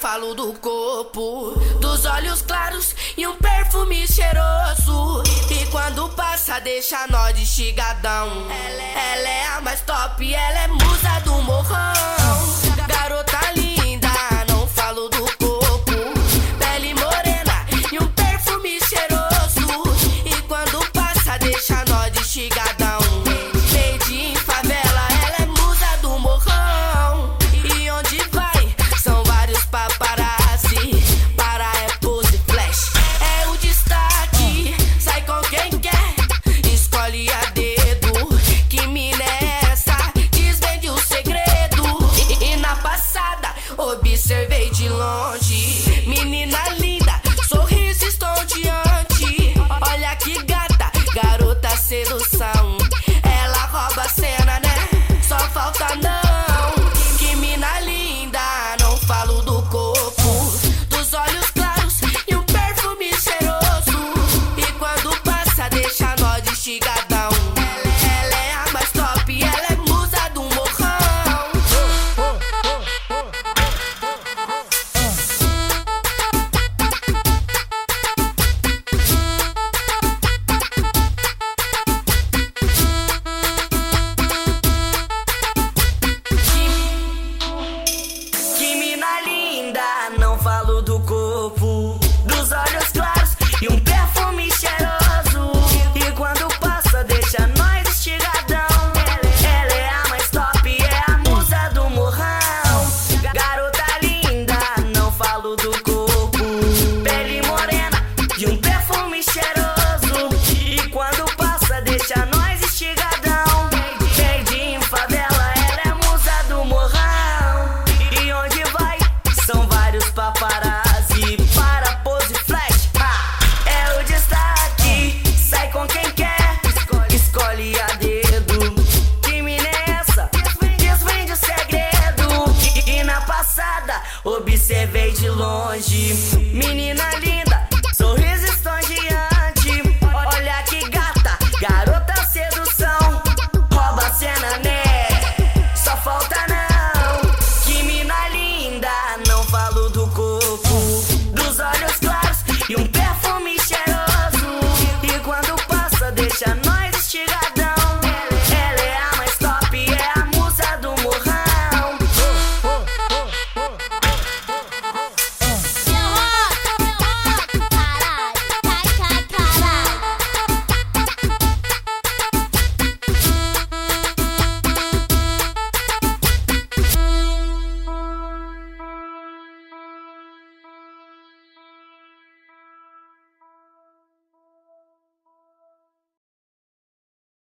falo do corpo, dos olhos claros e um perfume cheiroso. E quando passa, deixa nó de xigadão. Ela é, é a mais top, ela é musa do morrão. observei de longe. Menina você veio de longe. Menina